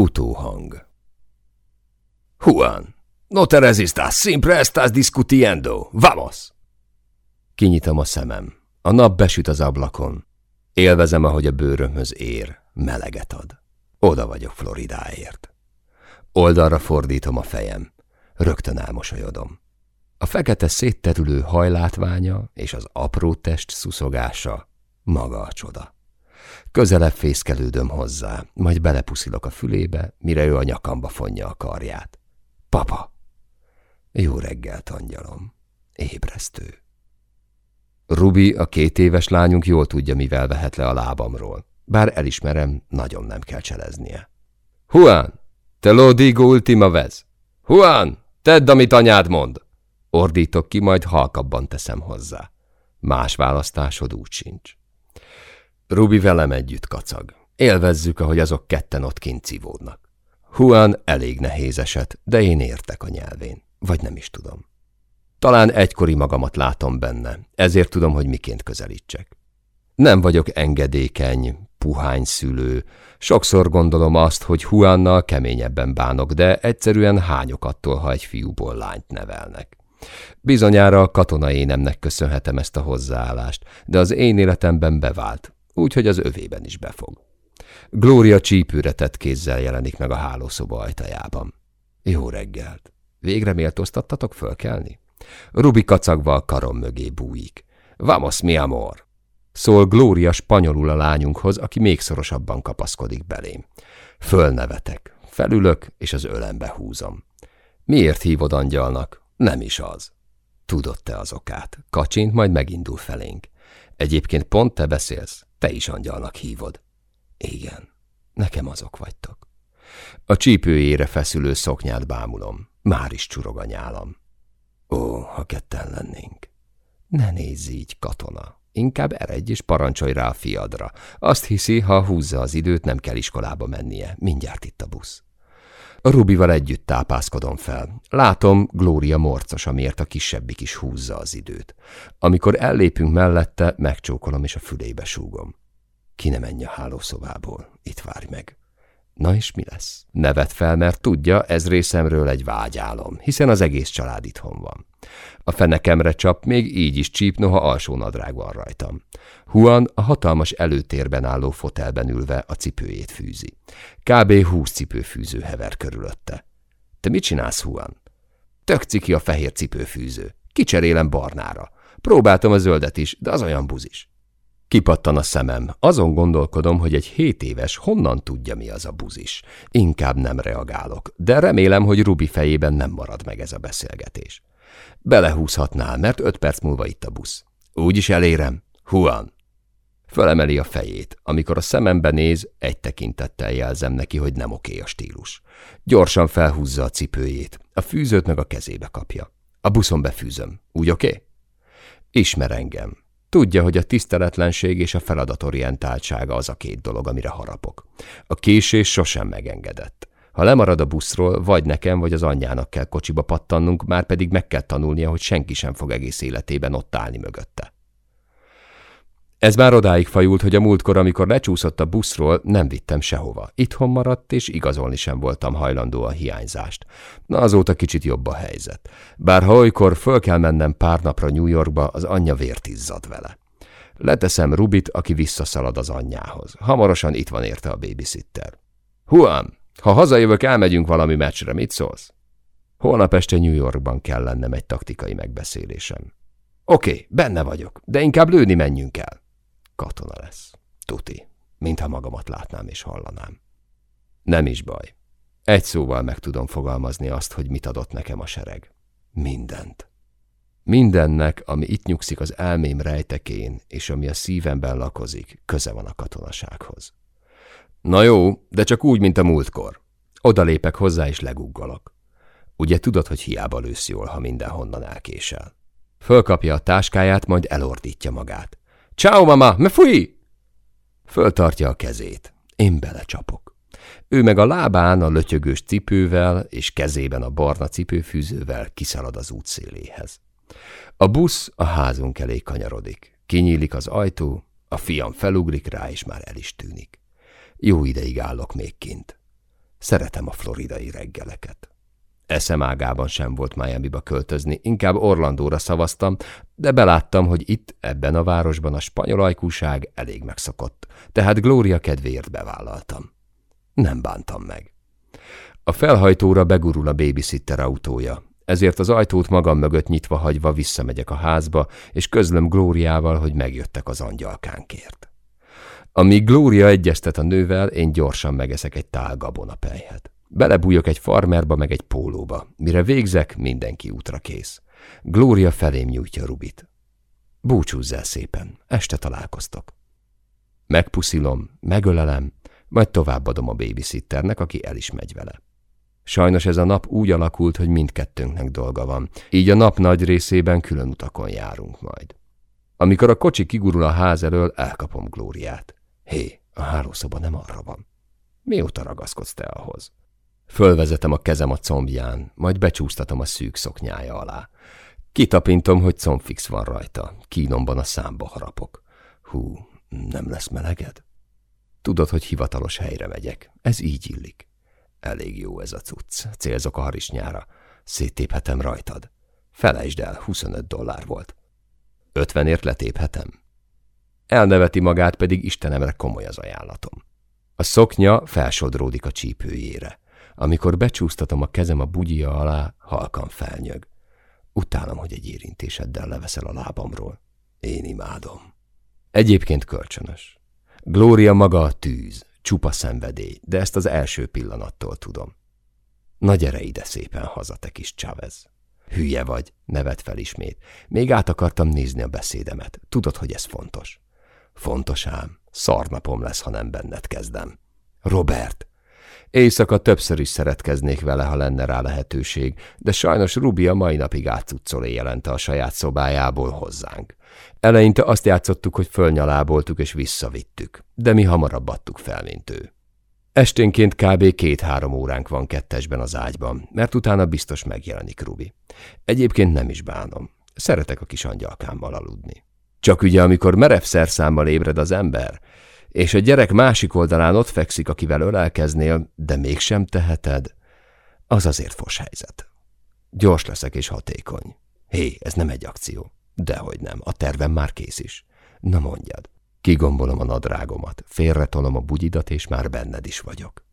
Utóhang Juan, no te resistas, siempre estás discutiendo, vamos! Kinyitom a szemem. A nap besüt az ablakon. Élvezem, ahogy a bőrömhöz ér, meleget ad. Oda vagyok Floridáért. Oldalra fordítom a fejem. Rögtön elmosolyodom. A fekete szétterülő hajlátványa és az apró test szuszogása maga a csoda. Közelebb fészkelődöm hozzá, majd belepuszilok a fülébe, mire ő a nyakamba fonja a karját. Papa! Jó reggelt, angyalom. Ébresztő. Rubi, a két éves lányunk jól tudja, mivel vehet le a lábamról. Bár elismerem, nagyon nem kell cseleznie. Juan, te lo digo ultima vez. Juan, tedd, amit anyád mond. Ordítok ki, majd halkabban teszem hozzá. Más választásod úgy sincs. Rubi velem együtt kacag. Élvezzük, ahogy azok ketten ott kint civódnak. Juan elég nehéz eset, de én értek a nyelvén. Vagy nem is tudom. Talán egykori magamat látom benne, ezért tudom, hogy miként közelítsek. Nem vagyok engedékeny, puhány szülő. Sokszor gondolom azt, hogy Huannal keményebben bánok, de egyszerűen hányok attól, ha egy fiúból lányt nevelnek. Bizonyára a katonai énemnek köszönhetem ezt a hozzáállást, de az én életemben bevált, úgyhogy az övében is befog. Glória csípőre tett kézzel jelenik meg a hálószoba ajtajában. Jó reggelt! Végre méltóztattatok fölkelni? Rubi kacagva a karom mögé bújik. Vamos, mi amor! Szól Glória spanyolul a lányunkhoz, aki még szorosabban kapaszkodik belém. Fölnevetek, felülök, és az ölembe húzom. Miért hívod angyalnak? Nem is az. Tudod te az okát. Kacsint, majd megindul felénk. Egyébként pont te beszélsz, te is angyalnak hívod. Igen, nekem azok vagytok. A csípőjére feszülő szoknyát bámulom. Már is csurog a nyálam. Ó, ha ketten lennénk. Ne nézz így, katona. Inkább eredj és parancsolj rá a fiadra. Azt hiszi, ha húzza az időt, nem kell iskolába mennie. Mindjárt itt a busz. Rubival együtt tápászkodom fel. Látom, Glória morcos, amiért a kisebbik is húzza az időt. Amikor ellépünk mellette, megcsókolom és a fülébe súgom. Ki ne menj a hálószobából, itt várj meg. Na és mi lesz? Nevet fel, mert tudja, ez részemről egy vágyálom, hiszen az egész család itthon van. A fenekemre csap, még így is csíp, noha alsó nadrág van rajtam. Juan a hatalmas előtérben álló fotelben ülve a cipőjét fűzi. Kb. húsz cipőfűző hever körülötte. Te mit csinálsz, Juan? Tök ciki a fehér cipőfűző. Kicserélem barnára. Próbáltam a zöldet is, de az olyan buzis. Kipattan a szemem. Azon gondolkodom, hogy egy hét éves honnan tudja, mi az a buzis. Inkább nem reagálok, de remélem, hogy Rubi fejében nem marad meg ez a beszélgetés. Belehúzhatnál, mert öt perc múlva itt a busz. Úgy is elérem. Juan. Fölemeli a fejét. Amikor a szemembe néz, egy tekintettel jelzem neki, hogy nem oké a stílus. Gyorsan felhúzza a cipőjét. A fűzőt meg a kezébe kapja. A buszon befűzöm. Úgy oké? Ismer engem. Tudja, hogy a tiszteletlenség és a feladatorientáltsága az a két dolog, amire harapok. A késés sosem megengedett. Ha lemarad a buszról, vagy nekem, vagy az anyjának kell kocsiba pattannunk, már pedig meg kell tanulnia, hogy senki sem fog egész életében ott állni mögötte. Ez már odáig fajult, hogy a múltkor, amikor lecsúszott a buszról, nem vittem sehova. Itthon maradt, és igazolni sem voltam hajlandó a hiányzást. Na azóta kicsit jobb a helyzet. Bár ha olykor föl kell mennem pár napra New Yorkba, az anyja vért izzad vele. Leteszem Rubit, aki visszaszalad az anyjához. Hamarosan itt van érte a babysitter. Huam, ha hazajövök, elmegyünk valami meccsre, mit szólsz? Holnap este New Yorkban kell lennem egy taktikai megbeszélésem. Oké, okay, benne vagyok, de inkább lőni menjünk el. Katona lesz. Tuti. Mintha magamat látnám és hallanám. Nem is baj. Egy szóval meg tudom fogalmazni azt, hogy mit adott nekem a sereg. Mindent. Mindennek, ami itt nyugszik az elmém rejtekén, és ami a szívemben lakozik, köze van a katonasághoz. Na jó, de csak úgy, mint a múltkor. Oda lépek hozzá, és leguggolok. Ugye tudod, hogy hiába lősz jól, ha mindenhonnan elkésel. Fölkapja a táskáját, majd elordítja magát. Ciao, mama, me fui! Föltartja a kezét. Én belecsapok. Ő meg a lábán a lötyögős cipővel és kezében a barna cipőfűzővel kiszalad az útszéléhez. A busz a házunk elé kanyarodik. Kinyílik az ajtó, a fiam felugrik rá, és már el is tűnik. Jó ideig állok még kint. Szeretem a floridai reggeleket. Eszem ágában sem volt Miami-ba költözni, inkább Orlandóra szavaztam, de beláttam, hogy itt, ebben a városban a spanyol ajkúság elég megszokott, tehát Glória kedvéért bevállaltam. Nem bántam meg. A felhajtóra begurul a babysitter autója, ezért az ajtót magam mögött nyitva hagyva visszamegyek a házba, és közlöm Glóriával, hogy megjöttek az angyalkánkért. Amíg Glória egyeztet a nővel, én gyorsan megeszek egy tál gabonapelyhet. Belebújok egy farmerba meg egy pólóba. Mire végzek, mindenki útra kész. Glória felém nyújtja Rubit. Búcsúzz el szépen, este találkoztok. Megpuszilom, megölelem, majd továbbadom a babysitternek, aki el is megy vele. Sajnos ez a nap úgy alakult, hogy mindkettőnknek dolga van, így a nap nagy részében külön utakon járunk majd. Amikor a kocsi kigurul a ház elől, elkapom Glóriát. Hé, a hálószoba nem arra van. Mióta ragaszkodsz te ahhoz? Fölvezetem a kezem a combján, majd becsúsztatom a szűk szoknyája alá. Kitapintom, hogy combfix van rajta, kínomban a számba harapok. Hú, nem lesz meleged? Tudod, hogy hivatalos helyre megyek. Ez így illik. Elég jó ez a cucc. Célzok a harisnyára. Széttéphetem rajtad. Felejtsd el, 25 dollár volt. Ötvenért letéphetem. Elneveti magát, pedig Istenemre komoly az ajánlatom. A szoknya felsodródik a csípőjére. Amikor becsúsztatom a kezem a bugyia alá, halkan felnyög. Utálom, hogy egy érintéseddel leveszel a lábamról. Én imádom. Egyébként kölcsönös. Glória maga a tűz, csupa szenvedély, de ezt az első pillanattól tudom. Na gyere ide szépen haza, te kis Chavez. Hülye vagy, nevet fel ismét. Még át akartam nézni a beszédemet. Tudod, hogy ez fontos. Fontos ám. Szarnapom lesz, ha nem benned kezdem. Robert, Éjszaka többször is szeretkeznék vele, ha lenne rá lehetőség, de sajnos Rubi a mai napig átcuccol jelente a saját szobájából hozzánk. Eleinte azt játszottuk, hogy fölnyaláboltuk és visszavittük, de mi hamarabb adtuk fel, mint ő. Esténként kb. két-három óránk van kettesben az ágyban, mert utána biztos megjelenik Rubi. Egyébként nem is bánom. Szeretek a kis angyalkámmal aludni. Csak ugye, amikor merev szerszámmal ébred az ember, és a gyerek másik oldalán ott fekszik, akivel ölelkeznél, de mégsem teheted, az azért fos helyzet. Gyors leszek és hatékony. Hé, ez nem egy akció. Dehogy nem, a tervem már kész is. Na mondjad. Kigombolom a nadrágomat, félretolom a bugyidat, és már benned is vagyok.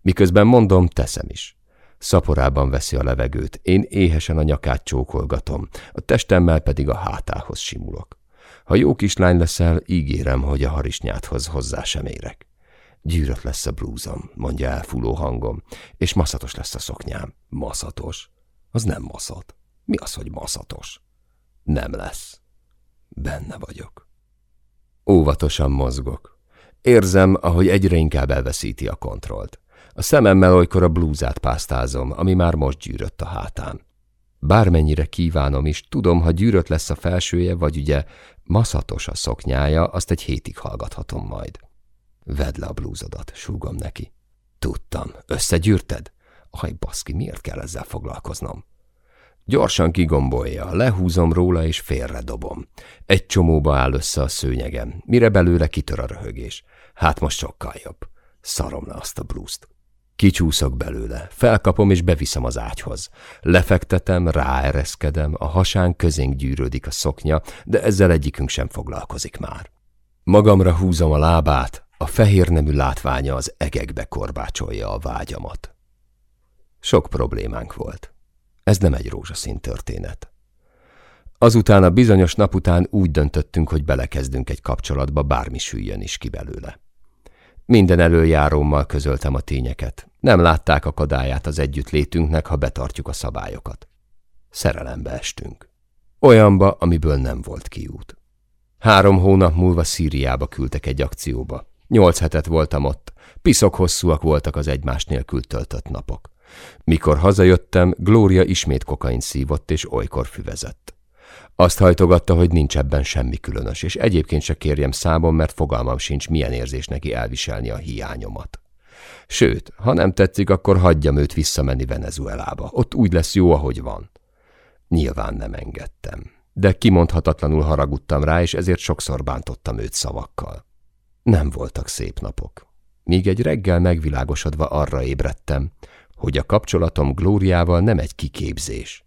Miközben mondom, teszem is. Szaporában veszi a levegőt, én éhesen a nyakát csókolgatom, a testemmel pedig a hátához simulok. Ha jó kislány leszel, ígérem, hogy a harisnyáthoz hozzá sem érek. Gyűrött lesz a blúzom, mondja elfúló hangom, és maszatos lesz a szoknyám. Maszatos? Az nem maszat. Mi az, hogy maszatos? Nem lesz. Benne vagyok. Óvatosan mozgok. Érzem, ahogy egyre inkább elveszíti a kontrollt. A szememmel olykor a blúzát pásztázom, ami már most gyűrött a hátán. Bármennyire kívánom is, tudom, ha gyűrött lesz a felsője, vagy ugye maszatos a szoknyája, azt egy hétig hallgathatom majd. Vedd le a blúzodat, súgom neki. Tudtam, összegyűrted? Aj, baszki, miért kell ezzel foglalkoznom? Gyorsan kigombolja, lehúzom róla és félredobom. Egy csomóba áll össze a szőnyegem, mire belőle kitör a röhögés. Hát most sokkal jobb. Szarom le azt a blúzt. Kicsúszok belőle, felkapom és beviszem az ágyhoz. Lefektetem, ráereszkedem, a hasán közénk gyűrődik a szoknya, de ezzel egyikünk sem foglalkozik már. Magamra húzom a lábát, a fehér nemű látványa az egekbe korbácsolja a vágyamat. Sok problémánk volt. Ez nem egy rózsaszín történet. Azután a bizonyos nap után úgy döntöttünk, hogy belekezdünk egy kapcsolatba, bármi süljön is ki belőle. Minden előjárómmal közöltem a tényeket. Nem látták akadályát az együttlétünknek, ha betartjuk a szabályokat. Szerelembe estünk. Olyanba, amiből nem volt kiút. Három hónap múlva Szíriába küldtek egy akcióba. Nyolc hetet voltam ott. Piszok hosszúak voltak az egymás nélkül töltött napok. Mikor hazajöttem, Glória ismét kokain szívott és olykor füvezett. Azt hajtogatta, hogy nincs ebben semmi különös, és egyébként se kérjem számon, mert fogalmam sincs, milyen érzés neki elviselni a hiányomat. Sőt, ha nem tetszik, akkor hagyjam őt visszamenni Venezuelába. Ott úgy lesz jó, ahogy van. Nyilván nem engedtem. De kimondhatatlanul haragudtam rá, és ezért sokszor bántottam őt szavakkal. Nem voltak szép napok. míg egy reggel megvilágosodva arra ébredtem, hogy a kapcsolatom Glóriával nem egy kiképzés.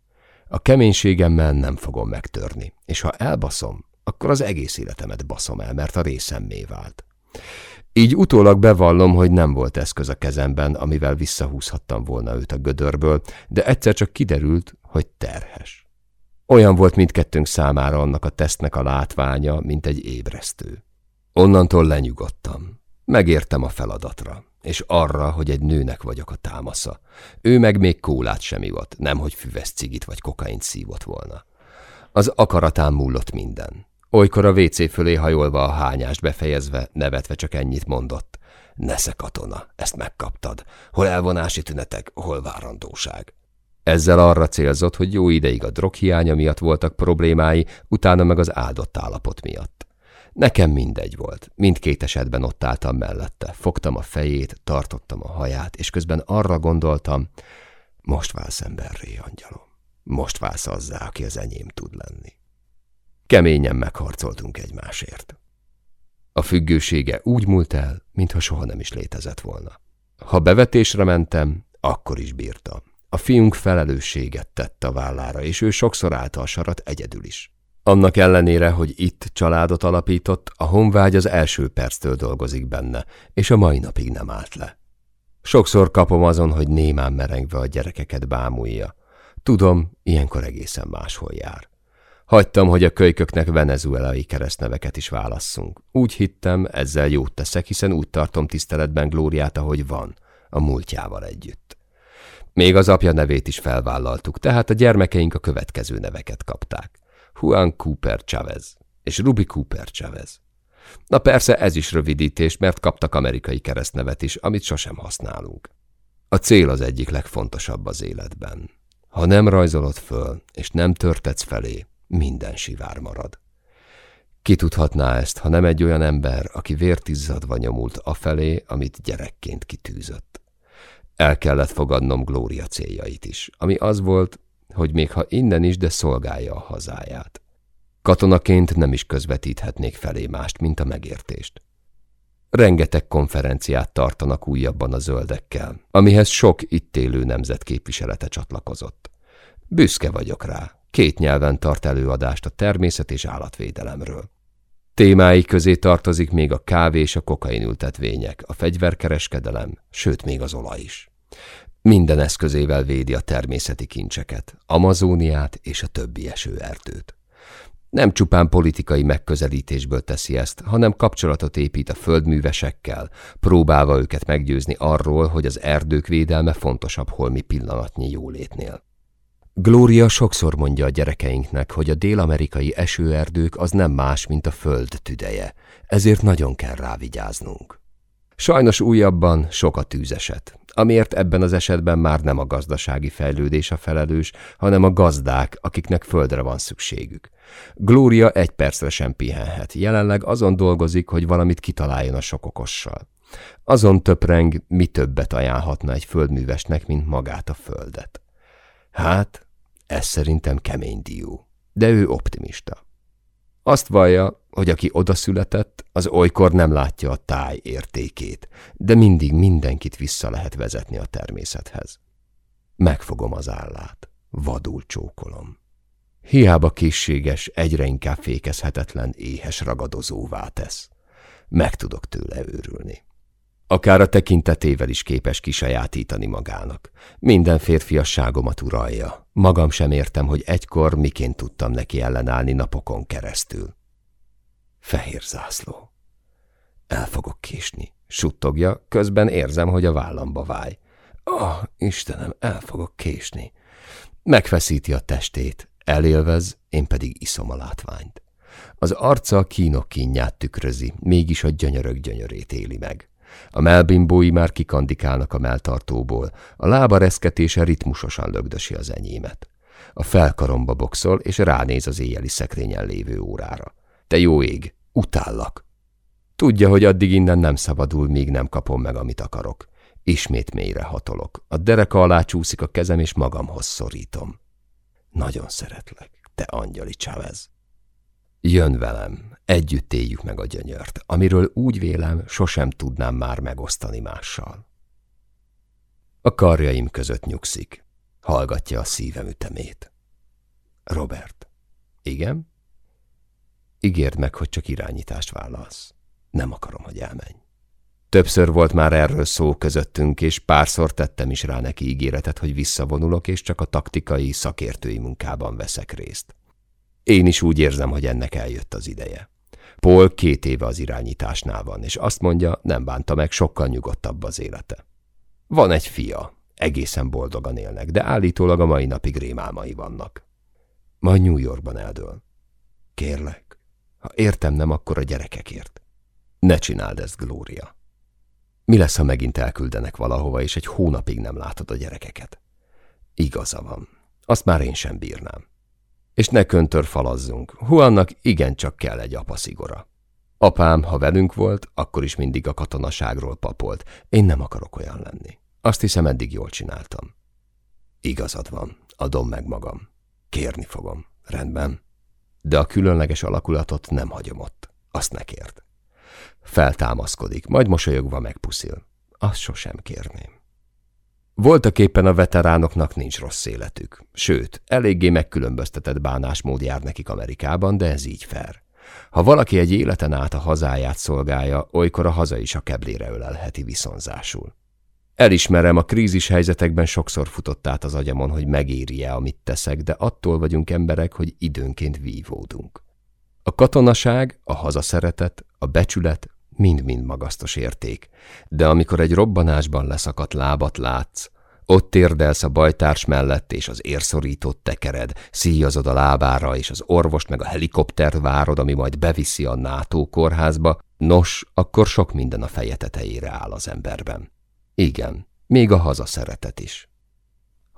A keménységemmel nem fogom megtörni, és ha elbaszom, akkor az egész életemet baszom el, mert a részemmé vált. Így utólag bevallom, hogy nem volt eszköz a kezemben, amivel visszahúzhattam volna őt a gödörből, de egyszer csak kiderült, hogy terhes. Olyan volt mindkettőnk számára annak a tesztnek a látványa, mint egy ébresztő. Onnantól lenyugodtam. Megértem a feladatra, és arra, hogy egy nőnek vagyok a támasza. Ő meg még kólát sem ivott, nemhogy füves cigit vagy kokaint szívott volna. Az akaratán múlott minden. Olykor a WC fölé hajolva a hányást befejezve, nevetve csak ennyit mondott. Nesze katona, ezt megkaptad. Hol elvonási tünetek, hol várandóság. Ezzel arra célzott, hogy jó ideig a droghiánya miatt voltak problémái, utána meg az áldott állapot miatt. Nekem mindegy volt, mindkét esetben ott álltam mellette, fogtam a fejét, tartottam a haját, és közben arra gondoltam, most válsz emberré, angyalom, most válsz azzá, aki az enyém tud lenni. Keményen megharcoltunk egymásért. A függősége úgy múlt el, mintha soha nem is létezett volna. Ha bevetésre mentem, akkor is bírtam. A fiunk felelősséget tett a vállára, és ő sokszor állta a sarat egyedül is. Annak ellenére, hogy itt családot alapított, a honvágy az első perctől dolgozik benne, és a mai napig nem állt le. Sokszor kapom azon, hogy némán merengve a gyerekeket bámulja. Tudom, ilyenkor egészen máshol jár. Hagytam, hogy a kölyköknek venezuelai keresztneveket is válasszunk. Úgy hittem, ezzel jót teszek, hiszen úgy tartom tiszteletben Glóriát, ahogy van, a múltjával együtt. Még az apja nevét is felvállaltuk, tehát a gyermekeink a következő neveket kapták. Juan Cooper Chavez és Ruby Cooper Chavez. Na persze ez is rövidítés, mert kaptak amerikai keresztnevet is, amit sosem használunk. A cél az egyik legfontosabb az életben. Ha nem rajzolod föl, és nem törtetsz felé, minden sivár marad. Ki tudhatná ezt, ha nem egy olyan ember, aki vértizzadva nyomult afelé, amit gyerekként kitűzött. El kellett fogadnom Glória céljait is, ami az volt, hogy még ha innen is, de szolgálja a hazáját. Katonaként nem is közvetíthetnék felé mást, mint a megértést. Rengeteg konferenciát tartanak újabban a zöldekkel, amihez sok itt élő nemzet képviselete csatlakozott. Büszke vagyok rá, két nyelven tart előadást a természet és állatvédelemről. Témái közé tartozik még a kávé és a kokainültetvények, a fegyverkereskedelem, sőt még az olaj is. Minden eszközével védi a természeti kincseket, Amazóniát és a többi esőerdőt. Nem csupán politikai megközelítésből teszi ezt, hanem kapcsolatot épít a földművesekkel, próbálva őket meggyőzni arról, hogy az erdők védelme fontosabb holmi pillanatnyi jólétnél. Glória sokszor mondja a gyerekeinknek, hogy a dél-amerikai esőerdők az nem más, mint a föld tüdeje, ezért nagyon kell rávigyáznunk. Sajnos újabban sok a tűzeset, amiért ebben az esetben már nem a gazdasági fejlődés a felelős, hanem a gazdák, akiknek földre van szükségük. Glória egy percre sem pihenhet, jelenleg azon dolgozik, hogy valamit kitaláljon a sok okossal. Azon töpreng, mi többet ajánlhatna egy földművesnek, mint magát a földet. Hát, ez szerintem kemény dió, de ő optimista. Azt vallja, hogy aki odaszületett, az olykor nem látja a táj értékét, de mindig mindenkit vissza lehet vezetni a természethez. Megfogom az állát, vadul csókolom. Hiába készséges, egyre inkább fékezhetetlen, éhes ragadozóvá tesz. Meg tudok tőle őrülni. Akár a tekintetével is képes kisajátítani magának. Minden férfiasságomat uralja. Magam sem értem, hogy egykor miként tudtam neki ellenállni napokon keresztül. Fehér zászló. El fogok késni, suttogja, közben érzem, hogy a vállamba váj. Ah, oh, Istenem, el fogok késni. Megfeszíti a testét, elélvez, én pedig iszom a látványt. Az arca kínok kínját tükrözi, mégis a gyönyörök gyönyörét éli meg. A melbimbói már kikandikálnak a melltartóból, a lába reszketése ritmusosan lögdösi az enyémet. A felkaromba boxol, és ránéz az éjjeli szekrényen lévő órára. Te jó ég, utállak! Tudja, hogy addig innen nem szabadul, míg nem kapom meg, amit akarok. Ismét mélyre hatolok. A dereka alá csúszik a kezem, és magamhoz szorítom. Nagyon szeretlek, te angyali Chávez. Jön velem, együtt éljük meg a gyönyört, amiről úgy vélem, sosem tudnám már megosztani mással. A karjaim között nyugszik, hallgatja a szívem ütemét. Robert. Igen? Ígérd meg, hogy csak irányítást vállalsz. Nem akarom, hogy elmenj. Többször volt már erről szó közöttünk, és párszor tettem is rá neki ígéretet, hogy visszavonulok, és csak a taktikai, szakértői munkában veszek részt. Én is úgy érzem, hogy ennek eljött az ideje. Paul két éve az irányításnál van, és azt mondja, nem bánta meg, sokkal nyugodtabb az élete. Van egy fia, egészen boldogan élnek, de állítólag a mai napig rémálmai vannak. Majd New Yorkban eldől. Kérlek, ha értem nem, akkor a gyerekekért. Ne csináld ezt, Glória. Mi lesz, ha megint elküldenek valahova, és egy hónapig nem látod a gyerekeket? Igaza van. Azt már én sem bírnám. És ne köntör falazzunk. Huannak igencsak kell egy apa szigora. Apám, ha velünk volt, akkor is mindig a katonaságról papolt. Én nem akarok olyan lenni. Azt hiszem, eddig jól csináltam. Igazad van, adom meg magam. Kérni fogom. Rendben. De a különleges alakulatot nem hagyom ott. Azt ne kérd. Feltámaszkodik, majd mosolyogva megpuszil. Azt sosem kérném. Voltak éppen a veteránoknak nincs rossz életük. Sőt, eléggé megkülönböztetett bánásmód jár nekik Amerikában, de ez így fair. Ha valaki egy életen át a hazáját szolgálja, olykor a haza is a keblére ölelheti viszonzásul. Elismerem, a krízis helyzetekben sokszor futott át az agyamon, hogy megéri-e, amit teszek, de attól vagyunk emberek, hogy időnként vívódunk. A katonaság, a hazaszeretet, a becsület mind-mind magasztos érték, de amikor egy robbanásban leszakadt lábat látsz, ott érdelsz a bajtárs mellett, és az érszorítót tekered, szíjazod a lábára, és az orvost meg a helikoptert várod, ami majd beviszi a NATO kórházba, nos, akkor sok minden a feje tetejére áll az emberben. Igen, még a hazaszeretet is.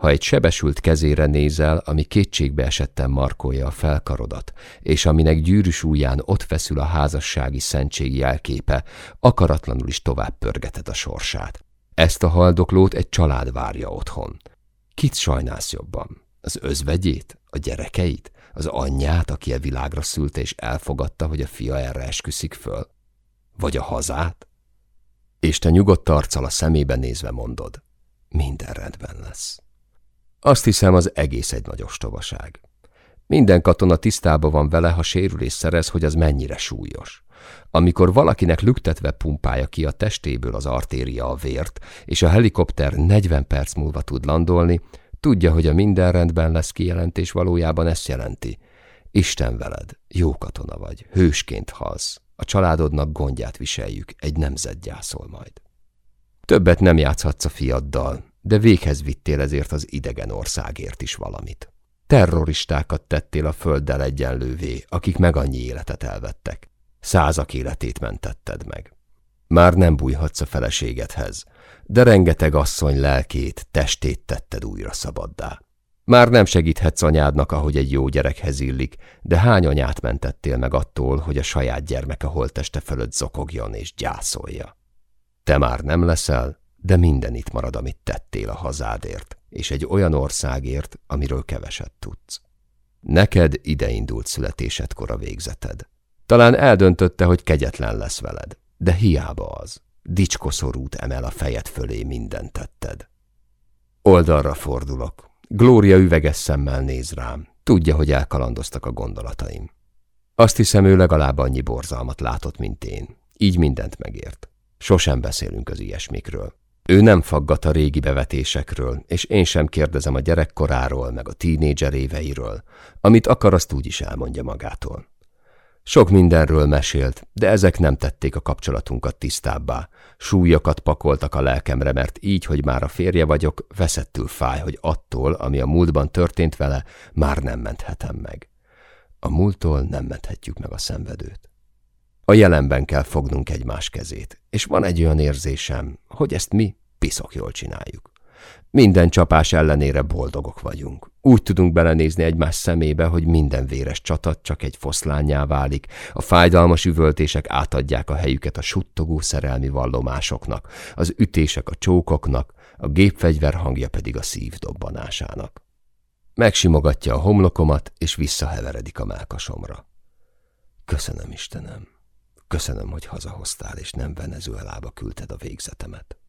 Ha egy sebesült kezére nézel, ami kétségbe esetten markolja a felkarodat, és aminek gyűrűs ujján ott feszül a házassági szentség jelképe, akaratlanul is tovább pörgeted a sorsát. Ezt a haldoklót egy család várja otthon. Kit sajnálsz jobban? Az özvegyét? A gyerekeit? Az anyját, aki a világra szült és elfogadta, hogy a fia erre esküszik föl? Vagy a hazát? És te nyugodt arccal a szemébe nézve mondod, minden rendben lesz. Azt hiszem, az egész egy nagy ostobaság. Minden katona tisztában van vele, ha sérülés szerez, hogy az mennyire súlyos. Amikor valakinek lüktetve pumpálja ki a testéből az artéria a vért, és a helikopter 40 perc múlva tud landolni, tudja, hogy a minden rendben lesz kijelentés valójában ezt jelenti. Isten veled, jó katona vagy, hősként halsz, a családodnak gondját viseljük, egy nemzet gyászol majd. Többet nem játszhatsz a fiaddal, de véghez vittél ezért az idegen országért is valamit. Terroristákat tettél a földdel egyenlővé, akik meg annyi életet elvettek. Százak életét mentetted meg. Már nem bújhatsz a feleségedhez, de rengeteg asszony lelkét, testét tetted újra szabaddá. Már nem segíthetsz anyádnak, ahogy egy jó gyerekhez illik, de hány anyát mentettél meg attól, hogy a saját gyermeke holteste fölött zokogjon és gyászolja? Te már nem leszel, de minden itt marad, amit tettél a hazádért, és egy olyan országért, amiről keveset tudsz. Neked ideindult születésedkor a végzeted. Talán eldöntötte, hogy kegyetlen lesz veled, de hiába az. Dicskoszorút emel a fejed fölé minden tetted. Oldalra fordulok. Glória üveges szemmel néz rám. Tudja, hogy elkalandoztak a gondolataim. Azt hiszem, ő legalább annyi borzalmat látott, mint én. Így mindent megért. Sosem beszélünk az ilyesmikről. Ő nem faggat a régi bevetésekről, és én sem kérdezem a gyerekkoráról, meg a tínédzser éveiről. Amit akar, azt úgy is elmondja magától. Sok mindenről mesélt, de ezek nem tették a kapcsolatunkat tisztábbá. Súlyokat pakoltak a lelkemre, mert így, hogy már a férje vagyok, veszettül fáj, hogy attól, ami a múltban történt vele, már nem menthetem meg. A múlttól nem menthetjük meg a szenvedőt. A jelenben kell fognunk egymás kezét, és van egy olyan érzésem, hogy ezt mi piszok jól csináljuk. Minden csapás ellenére boldogok vagyunk. Úgy tudunk belenézni egymás szemébe, hogy minden véres csatat csak egy foszlányá válik, a fájdalmas üvöltések átadják a helyüket a suttogó szerelmi vallomásoknak, az ütések a csókoknak, a gépfegyver hangja pedig a szív dobbanásának. Megsimogatja a homlokomat, és visszaheveredik a melkasomra. Köszönöm, Istenem. Köszönöm, hogy hazahoztál, és nem Venezuelába küldted a végzetemet.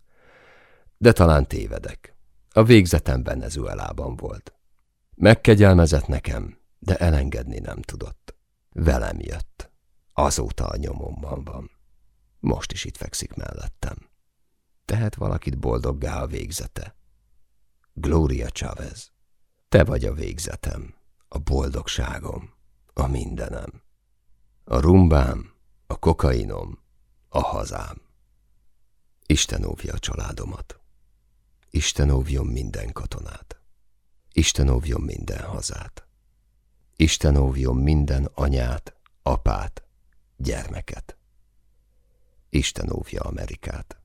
De talán tévedek. A végzetem Venezuelában volt. Megkegyelmezett nekem, de elengedni nem tudott. Velem jött. Azóta a nyomomban van. Most is itt fekszik mellettem. Tehet valakit boldoggá a végzete. Gloria Chavez, te vagy a végzetem, a boldogságom, a mindenem. A rumbám, a kokainom, a hazám. Isten óvja a családomat. Isten óvjon minden katonát. Isten óvjon minden hazát. Isten óvjon minden anyát, apát, gyermeket. Isten óvja Amerikát.